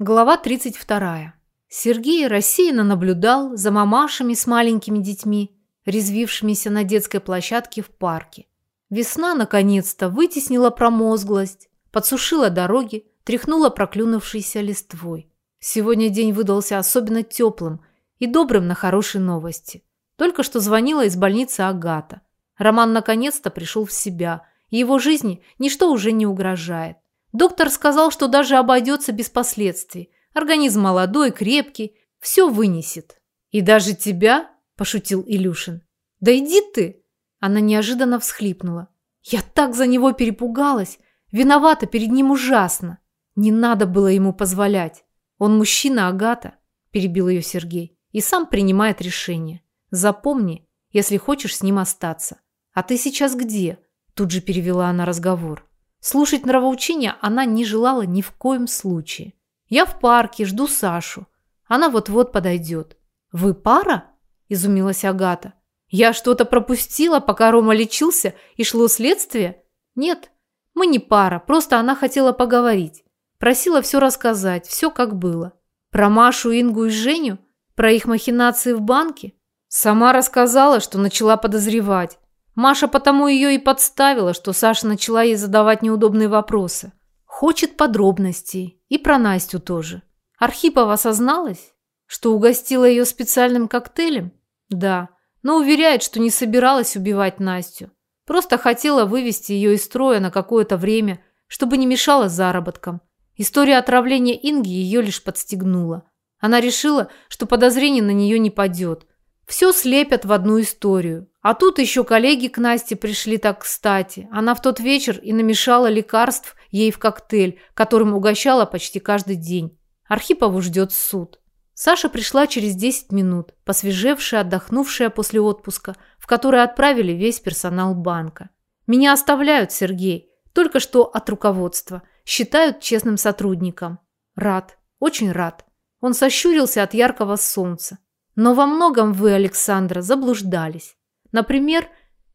Глава 32. Сергей рассеянно наблюдал за мамашами с маленькими детьми, резвившимися на детской площадке в парке. Весна, наконец-то, вытеснила промозглость, подсушила дороги, тряхнула проклюнувшейся листвой. Сегодня день выдался особенно теплым и добрым на хорошие новости. Только что звонила из больницы Агата. Роман наконец-то пришел в себя, и его жизни ничто уже не угрожает. Доктор сказал, что даже обойдется без последствий. Организм молодой, крепкий, все вынесет. «И даже тебя?» – пошутил Илюшин. «Да иди ты!» Она неожиданно всхлипнула. «Я так за него перепугалась! Виновата перед ним ужасно! Не надо было ему позволять! Он мужчина, Агата!» – перебил ее Сергей. «И сам принимает решение. Запомни, если хочешь с ним остаться. А ты сейчас где?» Тут же перевела она разговор. Слушать нравоучения она не желала ни в коем случае. «Я в парке, жду Сашу. Она вот-вот подойдет». «Вы пара?» – изумилась Агата. «Я что-то пропустила, пока Рома лечился и шло следствие?» «Нет, мы не пара, просто она хотела поговорить. Просила все рассказать, все как было. Про Машу, Ингу и Женю? Про их махинации в банке? Сама рассказала, что начала подозревать. Маша потому ее и подставила, что Саша начала ей задавать неудобные вопросы. Хочет подробностей. И про Настю тоже. Архипова осозналась, что угостила ее специальным коктейлем? Да, но уверяет, что не собиралась убивать Настю. Просто хотела вывести ее из строя на какое-то время, чтобы не мешала заработкам. История отравления Инги ее лишь подстегнула. Она решила, что подозрение на нее не падет. Все слепят в одну историю. А тут еще коллеги к Насте пришли так кстати. Она в тот вечер и намешала лекарств ей в коктейль, которым угощала почти каждый день. Архипову ждет суд. Саша пришла через 10 минут, посвежевшая, отдохнувшая после отпуска, в который отправили весь персонал банка. «Меня оставляют, Сергей, только что от руководства. Считают честным сотрудником. Рад, очень рад». Он сощурился от яркого солнца. «Но во многом вы, Александра, заблуждались. Например,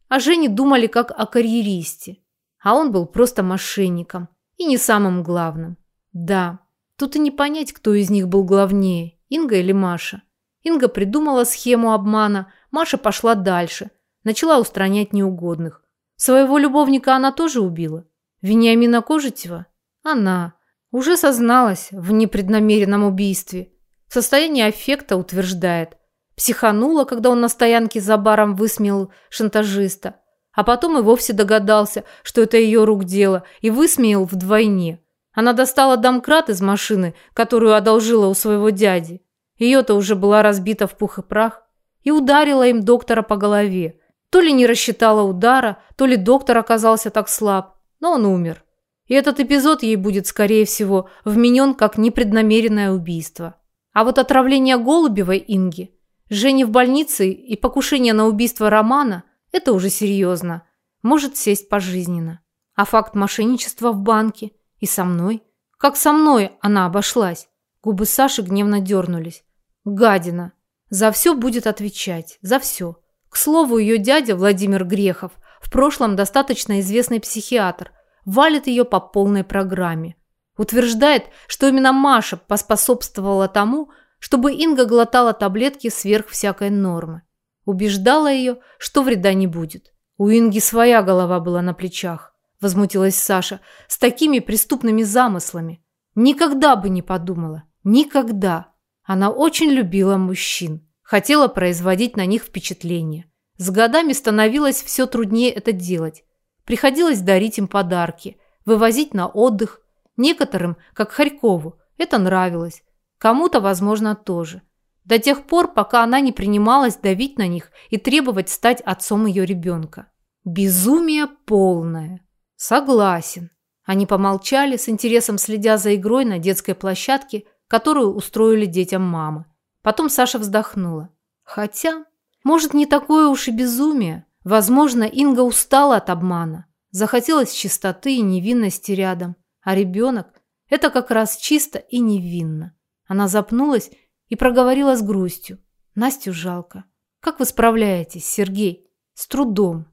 о Жене думали как о карьеристе, а он был просто мошенником и не самым главным. Да, тут и не понять, кто из них был главнее, Инга или Маша. Инга придумала схему обмана, Маша пошла дальше, начала устранять неугодных. Своего любовника она тоже убила. Вениамина Кожетева? Она. Уже созналась в непреднамеренном убийстве. В состоянии аффекта утверждает – Психанула, когда он на стоянке за баром высмеял шантажиста. А потом и вовсе догадался, что это ее рук дело, и высмеял вдвойне. Она достала домкрат из машины, которую одолжила у своего дяди. Ее-то уже была разбита в пух и прах. И ударила им доктора по голове. То ли не рассчитала удара, то ли доктор оказался так слаб, но он умер. И этот эпизод ей будет, скорее всего, вменен как непреднамеренное убийство. А вот отравление Голубевой Инги Женя в больнице и покушение на убийство Романа – это уже серьезно. Может сесть пожизненно. А факт мошенничества в банке и со мной? Как со мной она обошлась? Губы Саши гневно дернулись. Гадина. За все будет отвечать. За все. К слову, ее дядя Владимир Грехов, в прошлом достаточно известный психиатр, валит ее по полной программе. Утверждает, что именно Маша поспособствовала тому, чтобы Инга глотала таблетки сверх всякой нормы. Убеждала ее, что вреда не будет. У Инги своя голова была на плечах, возмутилась Саша, с такими преступными замыслами. Никогда бы не подумала. Никогда. Она очень любила мужчин, хотела производить на них впечатление. С годами становилось все труднее это делать. Приходилось дарить им подарки, вывозить на отдых. Некоторым, как Харькову, это нравилось. Кому-то, возможно, тоже. До тех пор, пока она не принималась давить на них и требовать стать отцом ее ребенка. Безумие полное. Согласен. Они помолчали, с интересом следя за игрой на детской площадке, которую устроили детям мамы. Потом Саша вздохнула. Хотя, может, не такое уж и безумие. Возможно, Инга устала от обмана. Захотелось чистоты и невинности рядом. А ребенок – это как раз чисто и невинно. Она запнулась и проговорила с грустью. Настю жалко. Как вы справляетесь, Сергей? С трудом,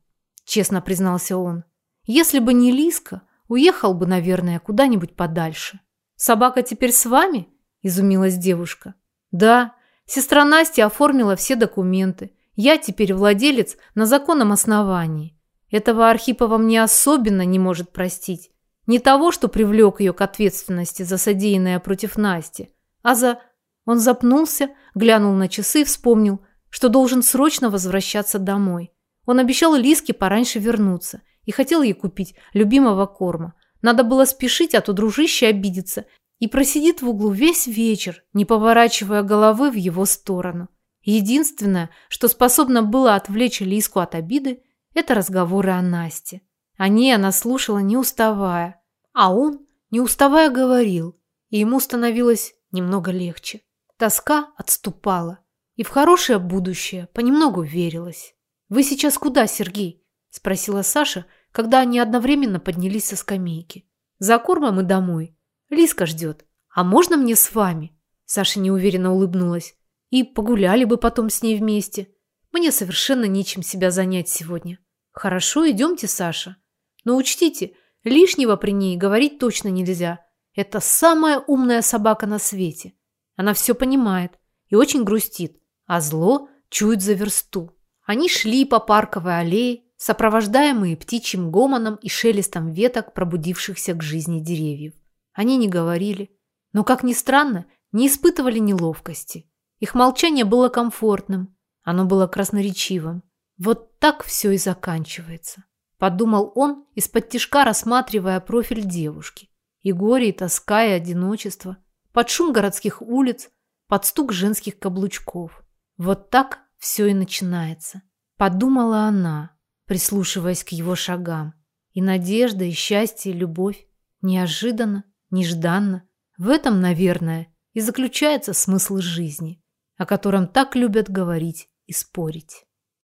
честно признался он. Если бы не Лиска, уехал бы, наверное, куда-нибудь подальше. Собака теперь с вами? – изумилась девушка. «Да, сестра Настя оформила все документы. Я теперь владелец на законном основании. Этого Архипова мне особенно не может простить. Не того, что привлек ее к ответственности за содеянное против Насти, а за... Он запнулся, глянул на часы и вспомнил, что должен срочно возвращаться домой. Он обещал Лиске пораньше вернуться и хотел ей купить любимого корма. Надо было спешить, а то дружище обидится и просидит в углу весь вечер, не поворачивая головы в его сторону. Единственное, что способно было отвлечь Лиску от обиды, это разговоры о Насте. О ней она слушала, не уставая. А он, не уставая, говорил, и ему становилось немного легче. Тоска отступала, и в хорошее будущее понемногу верилось. «Вы сейчас куда, Сергей?» – спросила Саша, когда они одновременно поднялись со скамейки. «За кормом и домой. Лиска ждет. А можно мне с вами?» Саша неуверенно улыбнулась. «И погуляли бы потом с ней вместе. Мне совершенно нечем себя занять сегодня». «Хорошо, идемте, Саша. Но учтите, лишнего при ней говорить точно нельзя. Это самая умная собака на свете. Она все понимает и очень грустит, а зло чует за версту». Они шли по парковой аллее, сопровождаемые птичьим гомоном и шелестом веток, пробудившихся к жизни деревьев. Они не говорили, но, как ни странно, не испытывали неловкости. Их молчание было комфортным, оно было красноречивым. Вот так все и заканчивается. Подумал он, из-под тишка рассматривая профиль девушки. И горе, и тоска, и одиночество. Под шум городских улиц, под стук женских каблучков. Вот так все и начинается. Подумала она, прислушиваясь к его шагам. И надежда, и счастье, и любовь. Неожиданно, нежданно. В этом, наверное, и заключается смысл жизни, о котором так любят говорить и спорить.